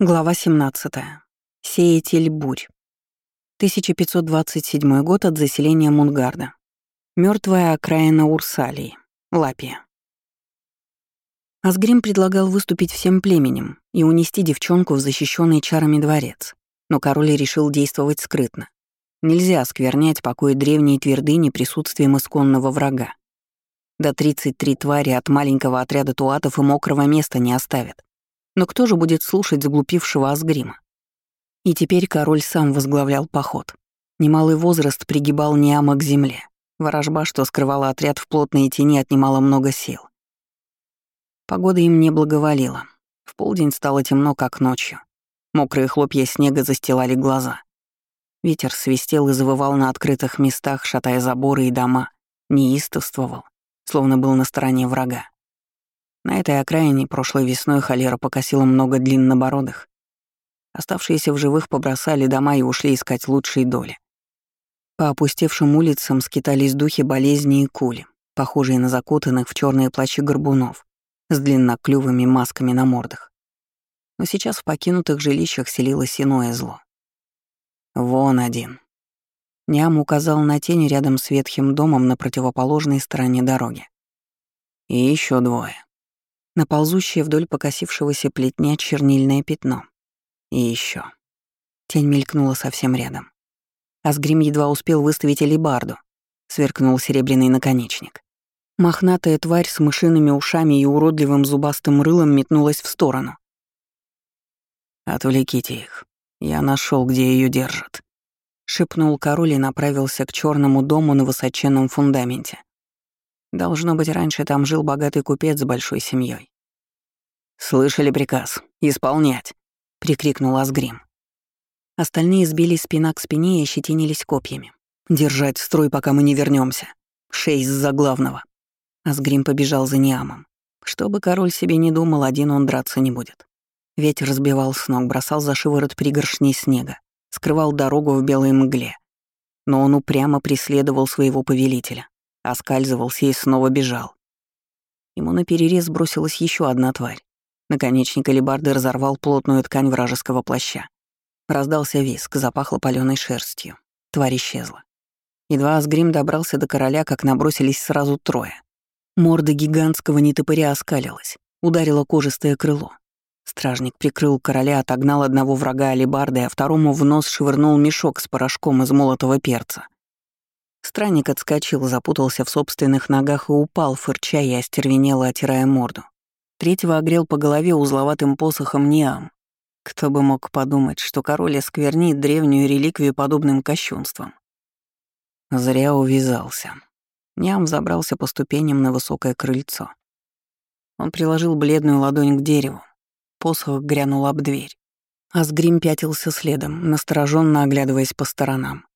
Глава 17. Сеятель бурь. 1527 год от заселения Мунгарда. Мертвая окраина Урсалии. Лапия. Асгрим предлагал выступить всем племенем и унести девчонку в защищенный чарами дворец, но король решил действовать скрытно. Нельзя осквернять покой древней твердыни присутствием исконного врага. До 33 твари от маленького отряда туатов и мокрого места не оставят. Но кто же будет слушать заглупившего Асгрима? И теперь король сам возглавлял поход. Немалый возраст пригибал Ниама к земле. Ворожба, что скрывала отряд в плотной тени, отнимала много сил. Погода им не благоволила. В полдень стало темно, как ночью. Мокрые хлопья снега застилали глаза. Ветер свистел и завывал на открытых местах, шатая заборы и дома, неистовствовал, словно был на стороне врага. На этой окраине прошлой весной холера покосила много длиннобородых. Оставшиеся в живых побросали дома и ушли искать лучшие доли. По опустевшим улицам скитались духи болезни и кули, похожие на закутанных в черные плащи горбунов с длинноклювыми масками на мордах. Но сейчас в покинутых жилищах селилось иное зло. Вон один. Ням указал на тень рядом с ветхим домом на противоположной стороне дороги. И еще двое на ползущее вдоль покосившегося плетня чернильное пятно. И еще. Тень мелькнула совсем рядом. Асгрим едва успел выставить алибарду. Сверкнул серебряный наконечник. Мохнатая тварь с мышиными ушами и уродливым зубастым рылом метнулась в сторону. «Отвлеките их. Я нашел, где ее держат», — шепнул король и направился к черному дому на высоченном фундаменте. Должно быть, раньше там жил богатый купец с большой семьей. «Слышали приказ. Исполнять!» — прикрикнул Асгрим. Остальные сбились спина к спине и ощетинились копьями. «Держать строй, пока мы не вернемся. Шесть за главного». Асгрим побежал за Ниамом. Чтобы король себе не думал, один он драться не будет. Ветер разбивал с ног, бросал за шиворот пригоршни снега, скрывал дорогу в белой мгле. Но он упрямо преследовал своего повелителя, оскальзывался и снова бежал. Ему на перерез бросилась еще одна тварь. Наконечник алебарды разорвал плотную ткань вражеского плаща. Раздался виск, запахло палёной шерстью. Тварь исчезла. Едва Асгрим добрался до короля, как набросились сразу трое. Морда гигантского нетопыря оскалилась, ударило кожистое крыло. Стражник прикрыл короля, отогнал одного врага алебардой, а второму в нос швырнул мешок с порошком из молотого перца. Странник отскочил, запутался в собственных ногах и упал, фырча и остервенело отирая морду. Третьего огрел по голове узловатым посохом Ниам. Кто бы мог подумать, что король осквернит древнюю реликвию подобным кощунством. Зря увязался. Ниам забрался по ступеням на высокое крыльцо. Он приложил бледную ладонь к дереву. Посох грянул об дверь. Асгрим пятился следом, настороженно оглядываясь по сторонам.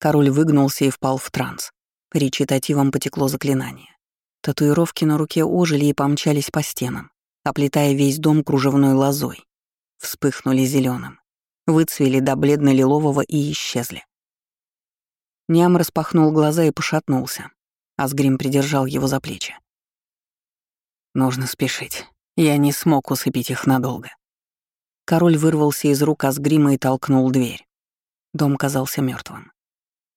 Король выгнулся и впал в транс. По речитативам потекло заклинание. Татуировки на руке ожили и помчались по стенам, оплетая весь дом кружевной лозой. Вспыхнули зеленым, выцвели до бледно-лилового и исчезли. Ням распахнул глаза и пошатнулся. Асгрим придержал его за плечи. «Нужно спешить. Я не смог усыпить их надолго». Король вырвался из рук Асгрима и толкнул дверь. Дом казался мертвым.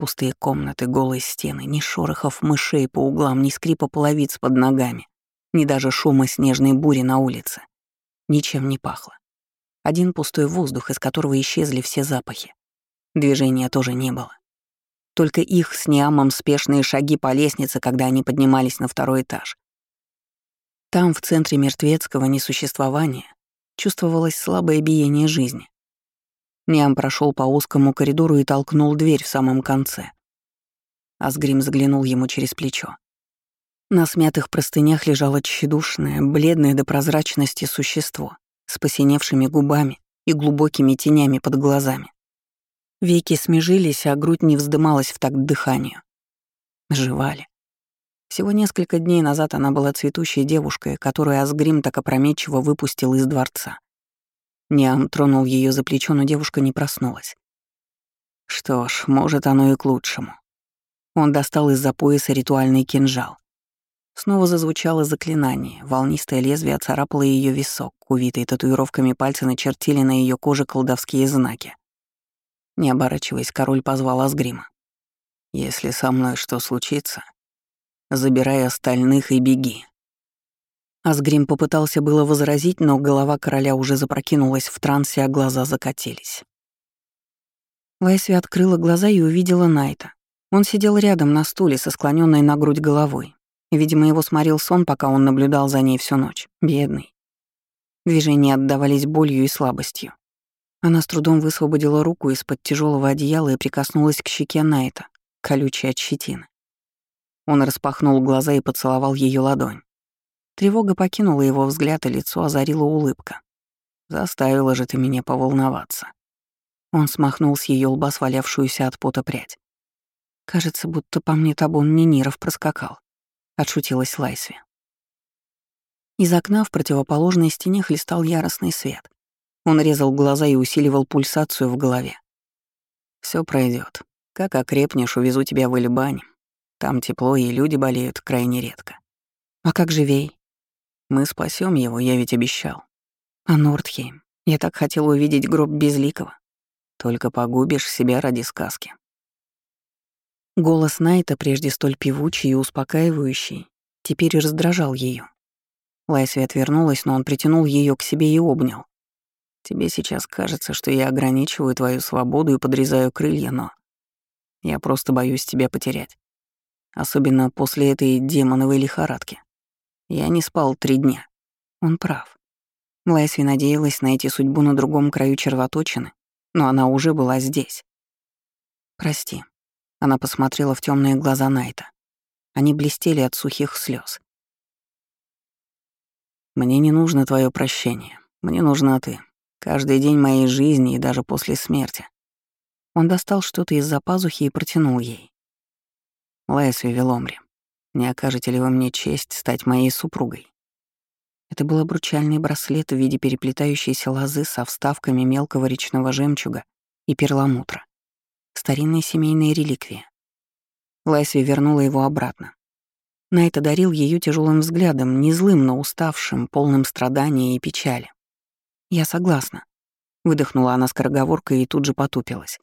Пустые комнаты, голые стены, ни шорохов мышей по углам, ни скрипа половиц под ногами, ни даже шума снежной бури на улице. Ничем не пахло. Один пустой воздух, из которого исчезли все запахи. Движения тоже не было. Только их с Ниамом спешные шаги по лестнице, когда они поднимались на второй этаж. Там, в центре мертвецкого несуществования, чувствовалось слабое биение жизни. Ниам прошел по узкому коридору и толкнул дверь в самом конце. Асгрим заглянул ему через плечо. На смятых простынях лежало тщедушное, бледное до прозрачности существо с посиневшими губами и глубокими тенями под глазами. Веки смежились, а грудь не вздымалась в такт дыханию. Жевали. Всего несколько дней назад она была цветущей девушкой, которую Асгрим так опрометчиво выпустил из дворца. Ниам тронул ее за плечо, но девушка не проснулась. Что ж, может, оно и к лучшему. Он достал из-за пояса ритуальный кинжал. Снова зазвучало заклинание, волнистое лезвие царапало ее висок, увитые татуировками пальцы начертили на ее коже колдовские знаки. Не оборачиваясь, король позвал Асгрима. «Если со мной что случится, забирай остальных и беги». Асгрим попытался было возразить, но голова короля уже запрокинулась в трансе, а глаза закатились. Лайсви открыла глаза и увидела Найта. Он сидел рядом на стуле со склоненной на грудь головой. Видимо, его сморил сон, пока он наблюдал за ней всю ночь. Бедный. Движения отдавались болью и слабостью. Она с трудом высвободила руку из-под тяжелого одеяла и прикоснулась к щеке Найта, колючей от щетины. Он распахнул глаза и поцеловал ее ладонь. Тревога покинула его взгляд, и лицо озарила улыбка. «Заставила же ты меня поволноваться». Он смахнул с ее лба свалявшуюся от пота прядь. «Кажется, будто по мне табун Ниниров проскакал», — отшутилась Лайсви. Из окна в противоположной стене хлестал яростный свет. Он резал глаза и усиливал пульсацию в голове. Все пройдет. Как окрепнешь, увезу тебя в Эльбань. Там тепло, и люди болеют крайне редко. А как же Вей? Мы спасем его, я ведь обещал. А Нордхейм? Я так хотела увидеть гроб Безликого. Только погубишь себя ради сказки. Голос Найта, прежде столь певучий и успокаивающий, теперь раздражал ее. Лайсви отвернулась, но он притянул ее к себе и обнял. Тебе сейчас кажется, что я ограничиваю твою свободу и подрезаю крылья, но... Я просто боюсь тебя потерять. Особенно после этой демоновой лихорадки. Я не спал три дня. Он прав. Лайсви надеялась найти судьбу на другом краю червоточины, но она уже была здесь. «Прости». Она посмотрела в темные глаза Найта. Они блестели от сухих слез. «Мне не нужно твое прощение. Мне нужна ты. Каждый день моей жизни и даже после смерти. Он достал что-то из-за пазухи и протянул ей. Лайсве Ломри, не окажете ли вы мне честь стать моей супругой? Это был обручальный браслет в виде переплетающейся лозы со вставками мелкого речного жемчуга и перламутра. Старинная семейная реликвия. Лайсве вернула его обратно. Найт одарил ее тяжелым взглядом, не злым, но уставшим, полным страдания и печали. «Я согласна», — выдохнула она скороговоркой и тут же потупилась.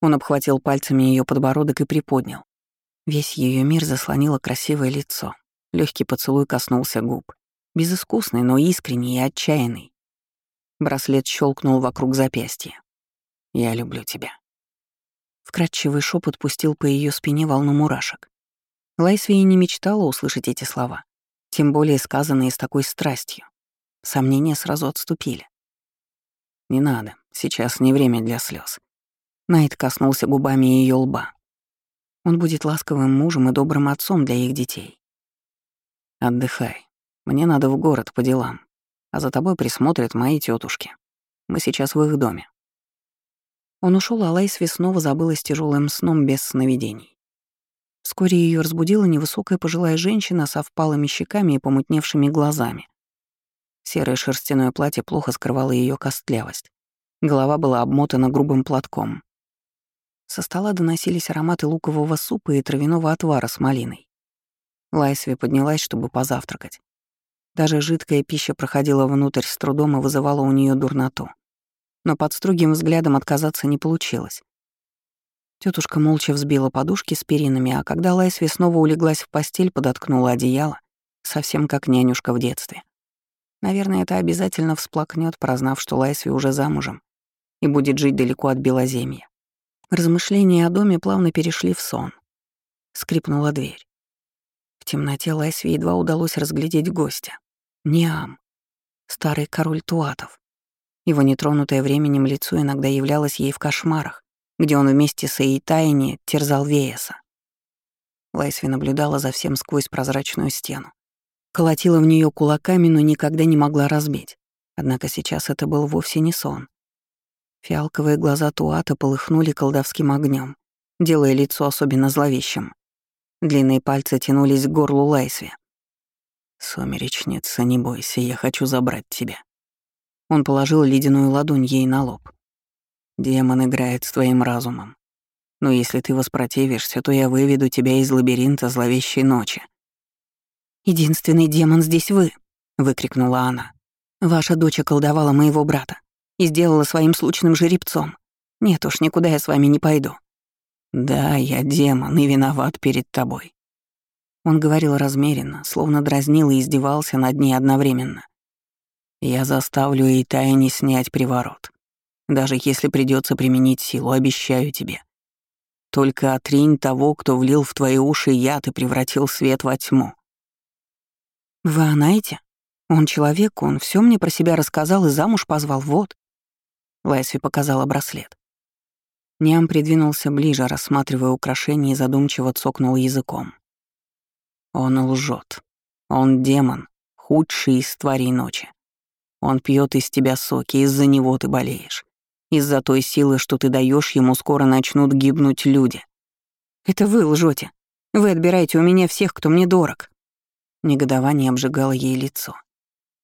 Он обхватил пальцами ее подбородок и приподнял. Весь ее мир заслонило красивое лицо. Легкий поцелуй коснулся губ. Безыскусный, но искренний и отчаянный. Браслет щелкнул вокруг запястья. «Я люблю тебя». Вкрадчивый шепот пустил по ее спине волну мурашек. Лайсвей не мечтала услышать эти слова, тем более сказанные с такой страстью. Сомнения сразу отступили. «Не надо, сейчас не время для слез. Найт коснулся губами ее лба. Он будет ласковым мужем и добрым отцом для их детей. «Отдыхай. Мне надо в город по делам, а за тобой присмотрят мои тетушки. Мы сейчас в их доме». Он ушел, а Лайсви снова забылась тяжелым сном без сновидений. Вскоре ее разбудила невысокая пожилая женщина со впалыми щеками и помутневшими глазами. Серое шерстяное платье плохо скрывало ее костлявость. Голова была обмотана грубым платком. Со стола доносились ароматы лукового супа и травяного отвара с малиной. Лайсви поднялась, чтобы позавтракать. Даже жидкая пища проходила внутрь с трудом и вызывала у нее дурноту. Но под строгим взглядом отказаться не получилось. Тетушка молча взбила подушки с перинами, а когда Лайсви снова улеглась в постель, подоткнула одеяло, совсем как нянюшка в детстве. Наверное, это обязательно всплакнет, прознав, что Лайсви уже замужем и будет жить далеко от Белоземья. Размышления о доме плавно перешли в сон. Скрипнула дверь. В темноте Лайсви едва удалось разглядеть гостя. Ниам, старый король Туатов. Его нетронутое временем лицо иногда являлось ей в кошмарах, где он вместе с Эйтайни терзал Вееса. Лайсви наблюдала за всем сквозь прозрачную стену. Колотила в нее кулаками, но никогда не могла разбить. Однако сейчас это был вовсе не сон. Фиалковые глаза Туата полыхнули колдовским огнем, делая лицо особенно зловещим. Длинные пальцы тянулись к горлу Лайсви. «Сумеречница, не бойся, я хочу забрать тебя». Он положил ледяную ладонь ей на лоб. «Демон играет с твоим разумом. Но если ты воспротивишься, то я выведу тебя из лабиринта зловещей ночи. «Единственный демон здесь вы!» — выкрикнула она. «Ваша дочь околдовала моего брата и сделала своим случным жеребцом. Нет уж, никуда я с вами не пойду». «Да, я демон и виноват перед тобой». Он говорил размеренно, словно дразнил и издевался над ней одновременно. «Я заставлю и тайне снять приворот. Даже если придется применить силу, обещаю тебе. Только отринь того, кто влил в твои уши яд и превратил свет во тьму. Вы знаете, он человек, он все мне про себя рассказал и замуж позвал, вот. Лайсви показала браслет. Ням придвинулся ближе, рассматривая украшение и задумчиво цокнул языком. Он лжет. Он демон, худший из тварей ночи. Он пьет из тебя соки, из-за него ты болеешь. Из-за той силы, что ты даешь ему, скоро начнут гибнуть люди. Это вы лжете. Вы отбираете у меня всех, кто мне дорог. Негодование обжигало ей лицо.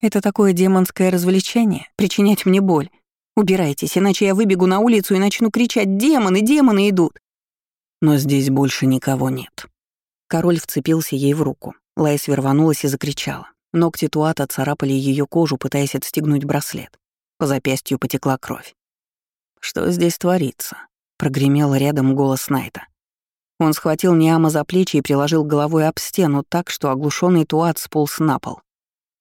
Это такое демонское развлечение — причинять мне боль. Убирайтесь, иначе я выбегу на улицу и начну кричать «Демоны, демоны идут!» Но здесь больше никого нет. Король вцепился ей в руку. Лайс верванулась и закричала. Ногти Туата царапали ее кожу, пытаясь отстегнуть браслет. По запястью потекла кровь. «Что здесь творится?» — прогремел рядом голос Найта. Он схватил Ниама за плечи и приложил головой об стену так, что оглушенный Туат сполз на пол.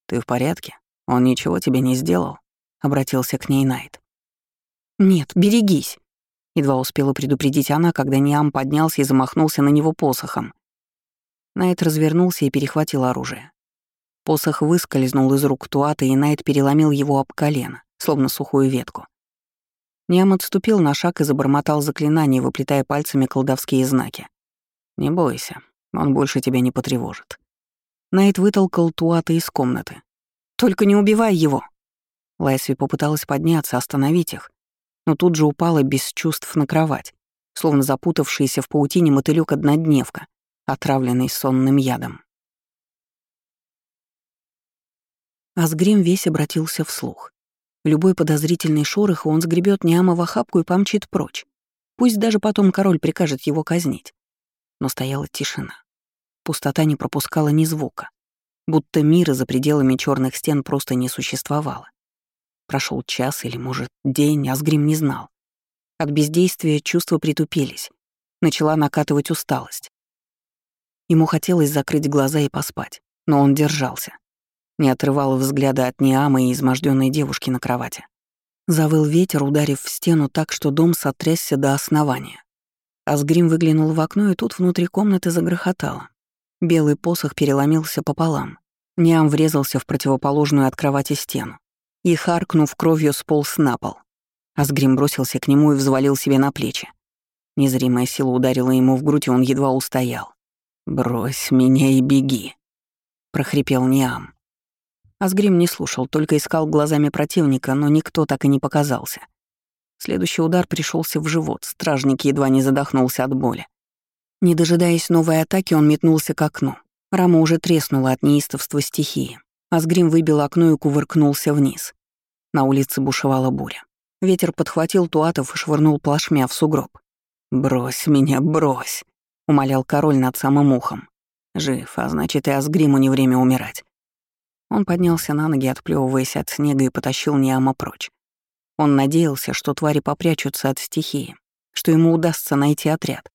«Ты в порядке? Он ничего тебе не сделал?» — обратился к ней Найт. «Нет, берегись!» — едва успела предупредить она, когда Ниам поднялся и замахнулся на него посохом. Найт развернулся и перехватил оружие. Посох выскользнул из рук Туата, и Найт переломил его об колено, словно сухую ветку. Ням отступил на шаг и забормотал заклинание, выплетая пальцами колдовские знаки. «Не бойся, он больше тебя не потревожит». Найт вытолкал Туата из комнаты. «Только не убивай его!» Лайсви попыталась подняться, остановить их, но тут же упала без чувств на кровать, словно запутавшийся в паутине мотылёк-однодневка, отравленный сонным ядом. Асгрим весь обратился вслух. Любой подозрительный шорох, он сгребет Ниама в охапку и помчит прочь. Пусть даже потом король прикажет его казнить. Но стояла тишина. Пустота не пропускала ни звука. Будто мира за пределами черных стен просто не существовало. Прошел час или, может, день, Асгрим не знал. От бездействия чувства притупились. Начала накатывать усталость. Ему хотелось закрыть глаза и поспать, но он держался не отрывал взгляда от Ниамы и изможденной девушки на кровати. Завыл ветер, ударив в стену так, что дом сотрясся до основания. Асгрим выглянул в окно, и тут внутри комнаты загрохотало. Белый посох переломился пополам. Ниам врезался в противоположную от кровати стену и, харкнув кровью, сполз на пол. Асгрим бросился к нему и взвалил себе на плечи. Незримая сила ударила ему в грудь, и он едва устоял. «Брось меня и беги», — прохрипел Ниам. Асгрим не слушал, только искал глазами противника, но никто так и не показался. Следующий удар пришелся в живот, стражник едва не задохнулся от боли. Не дожидаясь новой атаки, он метнулся к окну. Рама уже треснула от неистовства стихии. Асгрим выбил окно и кувыркнулся вниз. На улице бушевала буря. Ветер подхватил Туатов и швырнул плашмя в сугроб. «Брось меня, брось!» — умолял король над самым ухом. «Жив, а значит, и Асгриму не время умирать. Он поднялся на ноги, отплевываясь от снега, и потащил Ниама прочь. Он надеялся, что твари попрячутся от стихии, что ему удастся найти отряд.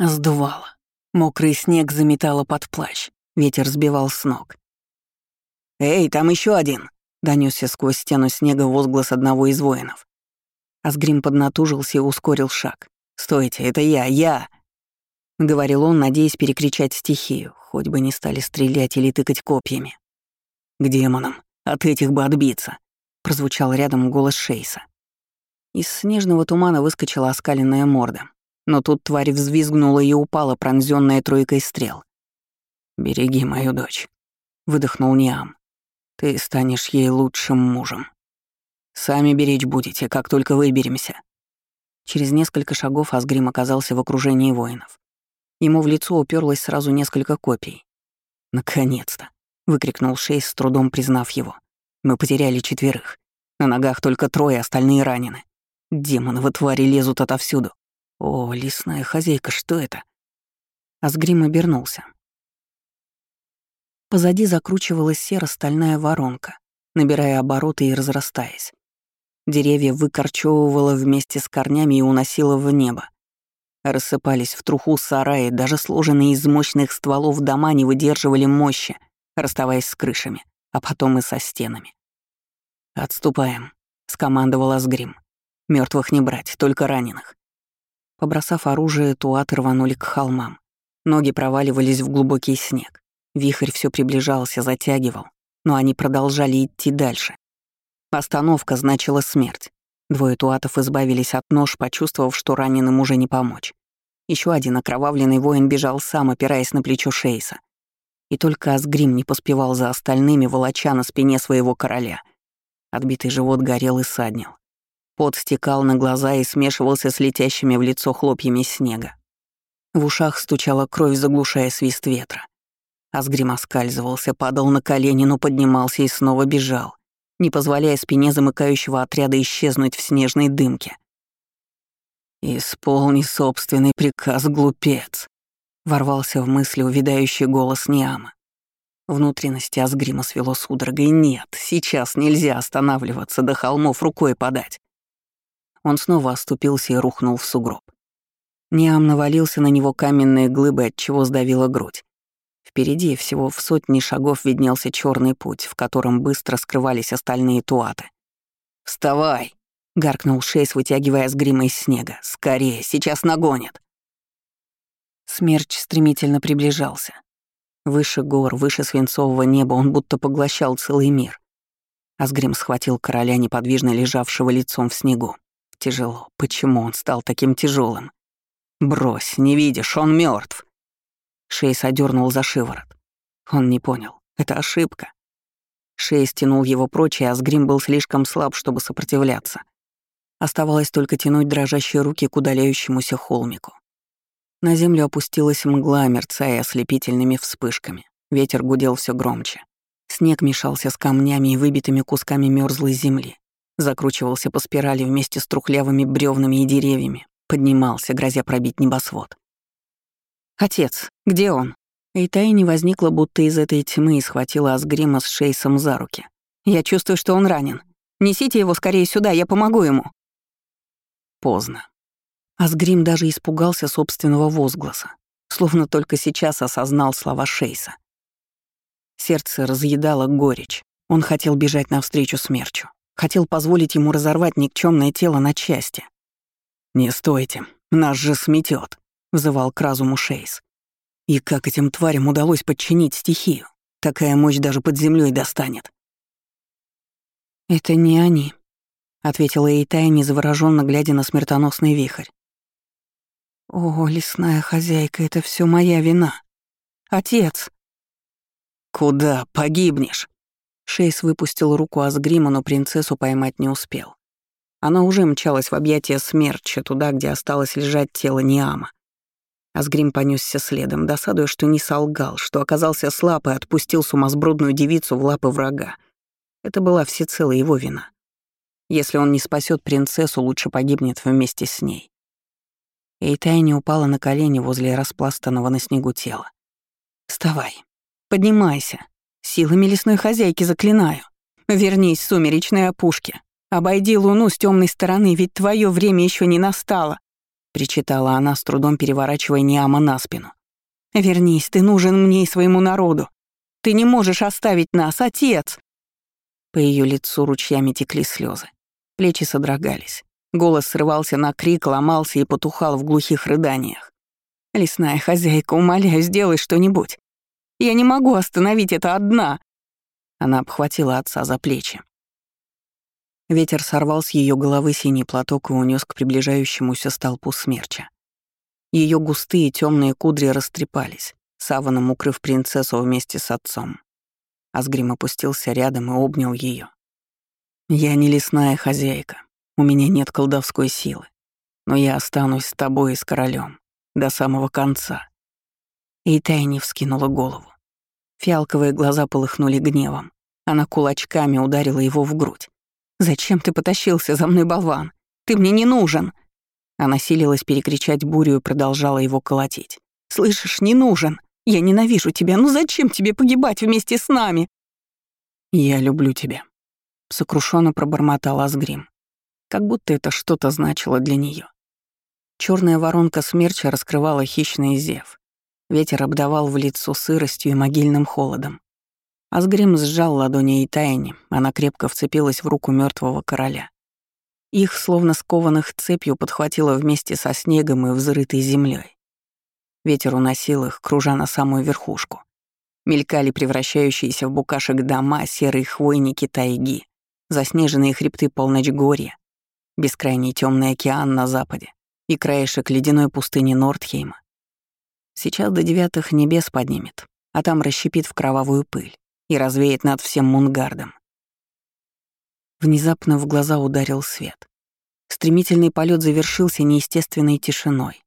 Сдувало. Мокрый снег заметало под плащ, ветер сбивал с ног. «Эй, там еще один!» — донесся сквозь стену снега возглас одного из воинов. Асгрим поднатужился и ускорил шаг. «Стойте, это я, я!» — говорил он, надеясь перекричать стихию, хоть бы не стали стрелять или тыкать копьями. «К демонам! От этих бы отбиться!» — прозвучал рядом голос Шейса. Из снежного тумана выскочила оскаленная морда, но тут тварь взвизгнула и упала, пронзённая тройкой стрел. «Береги мою дочь», — выдохнул Ниам. «Ты станешь ей лучшим мужем. Сами беречь будете, как только выберемся». Через несколько шагов Асгрим оказался в окружении воинов. Ему в лицо уперлось сразу несколько копий. Наконец-то выкрикнул Шейс, с трудом признав его. Мы потеряли четверых. На ногах только трое, остальные ранены. Демоновы твари лезут отовсюду. О, лесная хозяйка, что это? Асгрим обернулся. Позади закручивалась серо-стальная воронка, набирая обороты и разрастаясь. Деревья выкорчевывало вместе с корнями и уносило в небо. Рассыпались в труху сараи, даже сложенные из мощных стволов дома не выдерживали мощи, расставаясь с крышами, а потом и со стенами. «Отступаем», — скомандовал Асгрим. Мертвых не брать, только раненых». Побросав оружие, туаты рванули к холмам. Ноги проваливались в глубокий снег. Вихрь все приближался, затягивал, но они продолжали идти дальше. Остановка значила смерть. Двое туатов избавились от нож, почувствовав, что раненым уже не помочь. Еще один окровавленный воин бежал сам, опираясь на плечо Шейса. И только Асгрим не поспевал за остальными, волоча на спине своего короля. Отбитый живот горел и саднил. Пот стекал на глаза и смешивался с летящими в лицо хлопьями снега. В ушах стучала кровь, заглушая свист ветра. Асгрим оскальзывался, падал на колени, но поднимался и снова бежал, не позволяя спине замыкающего отряда исчезнуть в снежной дымке. «Исполни собственный приказ, глупец!» — ворвался в мысли увядающий голос Ниама. Внутренности Асгрима свело судорогой. «Нет, сейчас нельзя останавливаться, до холмов рукой подать». Он снова оступился и рухнул в сугроб. Ниам навалился на него каменные глыбы, от чего сдавила грудь. Впереди всего в сотни шагов виднелся черный путь, в котором быстро скрывались остальные туаты. «Вставай!» — гаркнул Шейс, вытягивая с грима из снега. «Скорее, сейчас нагонят!» Смерч стремительно приближался. Выше гор, выше свинцового неба он будто поглощал целый мир. Асгрим схватил короля, неподвижно лежавшего лицом в снегу. Тяжело. Почему он стал таким тяжелым? Брось, не видишь, он мертв. Шейс одернул за шиворот. Он не понял. Это ошибка. Шейс тянул его прочь, и Асгрим был слишком слаб, чтобы сопротивляться. Оставалось только тянуть дрожащие руки к удаляющемуся холмику. На землю опустилась мгла, мерцая ослепительными вспышками. Ветер гудел все громче. Снег мешался с камнями и выбитыми кусками мерзлой земли закручивался по спирали вместе с трухлявыми бревнами и деревьями, поднимался, грозя пробить небосвод. «Отец, где он?» И Тайни возникла будто из этой тьмы и схватила Асгрима с Шейсом за руки. «Я чувствую, что он ранен. Несите его скорее сюда, я помогу ему». Поздно. Асгрим даже испугался собственного возгласа, словно только сейчас осознал слова Шейса. Сердце разъедало горечь. Он хотел бежать навстречу смерчу. Хотел позволить ему разорвать никчемное тело на части. «Не стойте, нас же сметет, взывал к разуму Шейс. И как этим тварям удалось подчинить стихию? Такая мощь даже под землей достанет. «Это не они», — ответила Эйтайни, завороженно глядя на смертоносный вихрь. «О, лесная хозяйка, это все моя вина. Отец!» «Куда погибнешь?» Шейс выпустил руку Асгрима, но принцессу поймать не успел. Она уже мчалась в объятия смерча, туда, где осталось лежать тело Ниама. Асгрим понесся следом, досадуя, что не солгал, что оказался слаб и отпустил сумасбродную девицу в лапы врага. Это была всецело его вина. Если он не спасет принцессу, лучше погибнет вместе с ней. Эйтайни упала на колени возле распластанного на снегу тела. «Вставай, поднимайся», Силами лесной хозяйки заклинаю. Вернись, сумеречной опушке. Обойди луну с темной стороны, ведь твое время еще не настало. Причитала она, с трудом переворачивая Ниама на спину. Вернись, ты нужен мне и своему народу. Ты не можешь оставить нас, отец. По ее лицу ручьями текли слезы. Плечи содрогались. Голос срывался на крик, ломался и потухал в глухих рыданиях. «Лесная хозяйка, умоляю, сделай что-нибудь. Я не могу остановить это одна!» Она обхватила отца за плечи. Ветер сорвал с ее головы синий платок и унес к приближающемуся столпу смерча. Ее густые темные кудри растрепались, саваном укрыв принцессу вместе с отцом. Асгрим опустился рядом и обнял ее. «Я не лесная хозяйка, у меня нет колдовской силы, но я останусь с тобой и с королем до самого конца. И Тайни вскинула голову. Фиалковые глаза полыхнули гневом. Она кулачками ударила его в грудь. «Зачем ты потащился за мной, болван? Ты мне не нужен!» Она силилась перекричать бурю и продолжала его колотить. «Слышишь, не нужен! Я ненавижу тебя. Ну зачем тебе погибать вместе с нами?» «Я люблю тебя», — сокрушенно пробормотал Асгрим. Как будто это что-то значило для нее. Черная воронка смерча раскрывала хищный зев. Ветер обдавал в лицо сыростью и могильным холодом. Асгрим сжал ладони и тайни, она крепко вцепилась в руку мертвого короля. Их, словно скованных цепью, подхватило вместе со снегом и взрытой землей. Ветер уносил их, кружа на самую верхушку. Мелькали превращающиеся в букашек дома, серые хвойники тайги, заснеженные хребты полночгорья, бескрайний темный океан на западе и краешек ледяной пустыни Нордхейма. Сейчас до девятых небес поднимет, а там расщепит в кровавую пыль и развеет над всем Мунгардом. Внезапно в глаза ударил свет. Стремительный полет завершился неестественной тишиной.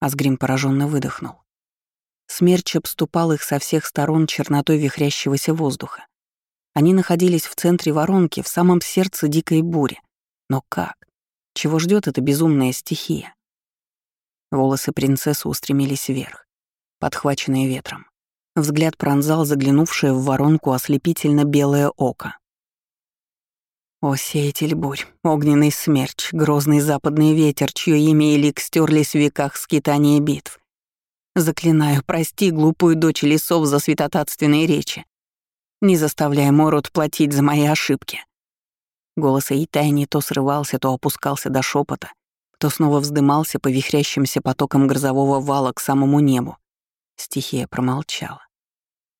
Асгрим пораженно выдохнул. Смерч обступал их со всех сторон чернотой вихрящегося воздуха. Они находились в центре воронки, в самом сердце дикой бури. Но как? Чего ждет эта безумная стихия? Волосы принцессы устремились вверх, подхваченные ветром. Взгляд пронзал заглянувшее в воронку ослепительно белое око. О, сеятель бурь, огненный смерч, грозный западный ветер, чье имя и лик стерлись в веках скитания битв. Заклинаю, прости глупую дочь лесов за святотатственные речи. Не заставляй Мород платить за мои ошибки. Голос Эйтайни то срывался, то опускался до шепота, то снова вздымался по вихрящимся потокам грозового вала к самому небу. Стихия промолчала.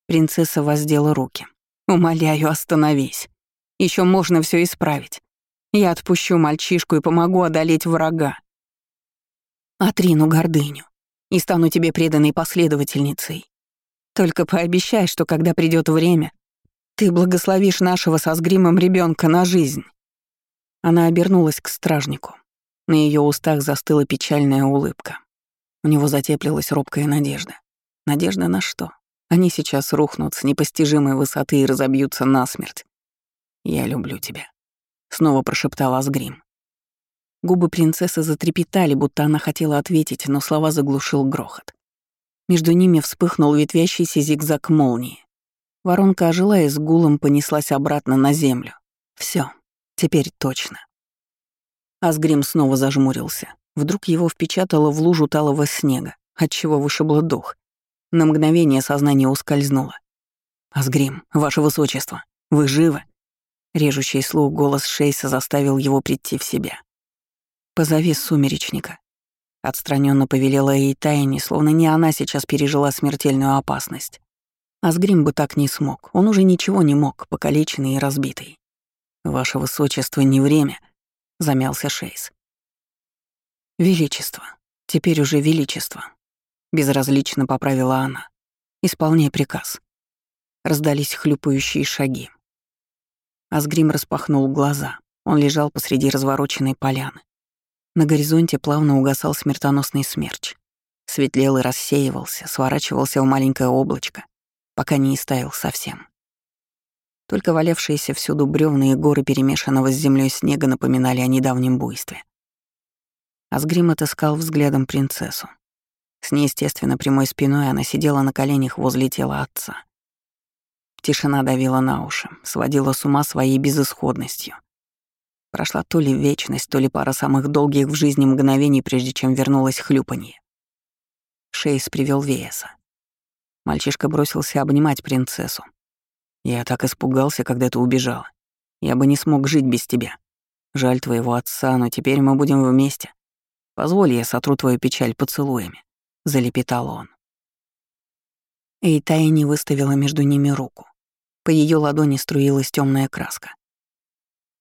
Принцесса воздела руки. «Умоляю, остановись. Еще можно все исправить. Я отпущу мальчишку и помогу одолеть врага. Отрину гордыню и стану тебе преданной последовательницей. Только пообещай, что когда придет время, ты благословишь нашего со сгримом ребенка на жизнь. Она обернулась к стражнику. На ее устах застыла печальная улыбка. У него затеплилась робкая надежда. Надежда на что? Они сейчас рухнут с непостижимой высоты и разобьются насмерть. «Я люблю тебя», — снова прошептал Асгрим. Губы принцессы затрепетали, будто она хотела ответить, но слова заглушил грохот. Между ними вспыхнул ветвящийся зигзаг молнии. Воронка ожила и с гулом понеслась обратно на землю. Все, теперь точно. Асгрим снова зажмурился. Вдруг его впечатало в лужу талого снега, отчего вышибло дух. На мгновение сознание ускользнуло. «Асгрим, ваше высочество, вы живы?» Режущий слух голос Шейса заставил его прийти в себя. «Позови сумеречника». Отстраненно повелела ей Тайни, словно не она сейчас пережила смертельную опасность. Асгрим бы так не смог, он уже ничего не мог, покалеченный и разбитый. «Ваше высочество, не время», — замялся Шейс. «Величество. Теперь уже величество», — безразлично поправила она. «Исполняй приказ». Раздались хлюпающие шаги. Асгрим распахнул глаза. Он лежал посреди развороченной поляны. На горизонте плавно угасал смертоносный смерч. Светлел и рассеивался, сворачивался в маленькое облачко, пока не истаял совсем. Только валявшиеся всюду бревна и горы перемешанного с землей снега напоминали о недавнем буйстве. Асгрим отыскал взглядом принцессу. С неестественно прямой спиной она сидела на коленях возле тела отца. Тишина давила на уши, сводила с ума своей безысходностью. Прошла то ли вечность, то ли пара самых долгих в жизни мгновений, прежде чем вернулась хлюпанье. Шейс привел Вееса. Мальчишка бросился обнимать принцессу. «Я так испугался, когда ты убежала. Я бы не смог жить без тебя. Жаль твоего отца, но теперь мы будем вместе. Позволь, я сотру твою печаль поцелуями», — залепетал он. Эйтая не выставила между ними руку. По ее ладони струилась темная краска.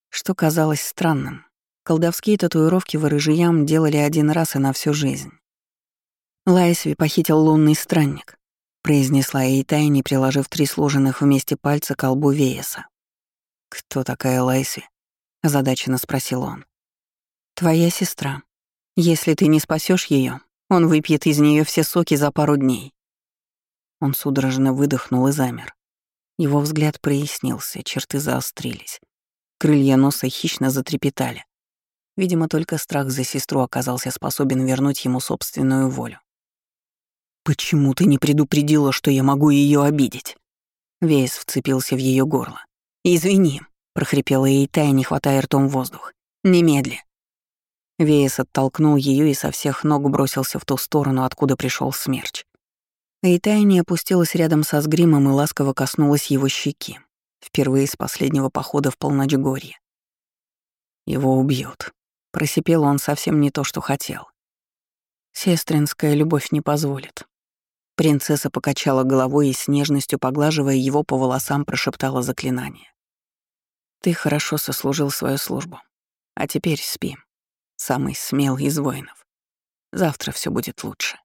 Что казалось странным, колдовские татуировки ворыжиям делали один раз и на всю жизнь. «Лайсви похитил лунный странник», — произнесла Эйтайни, приложив три сложенных вместе пальца к колбу Вееса. «Кто такая Лайсви?» — озадаченно спросил он. «Твоя сестра. Если ты не спасешь ее, он выпьет из нее все соки за пару дней». Он судорожно выдохнул и замер. Его взгляд прояснился, черты заострились. Крылья носа хищно затрепетали. Видимо, только страх за сестру оказался способен вернуть ему собственную волю. «Почему ты не предупредила, что я могу ее обидеть?» Вейс вцепился в ее горло. «Извини», — прохрипела Эйтай, не хватая ртом воздух. «Немедли». Вейс оттолкнул ее и со всех ног бросился в ту сторону, откуда пришел смерч. Эйтайни опустилась рядом со сгримом и ласково коснулась его щеки, впервые с последнего похода в полночгорье. Его убьют. Просипел он совсем не то, что хотел. Сестринская любовь не позволит. Принцесса покачала головой и с нежностью, поглаживая его по волосам, прошептала заклинание. «Ты хорошо сослужил свою службу. А теперь спи. Самый смелый из воинов. Завтра все будет лучше».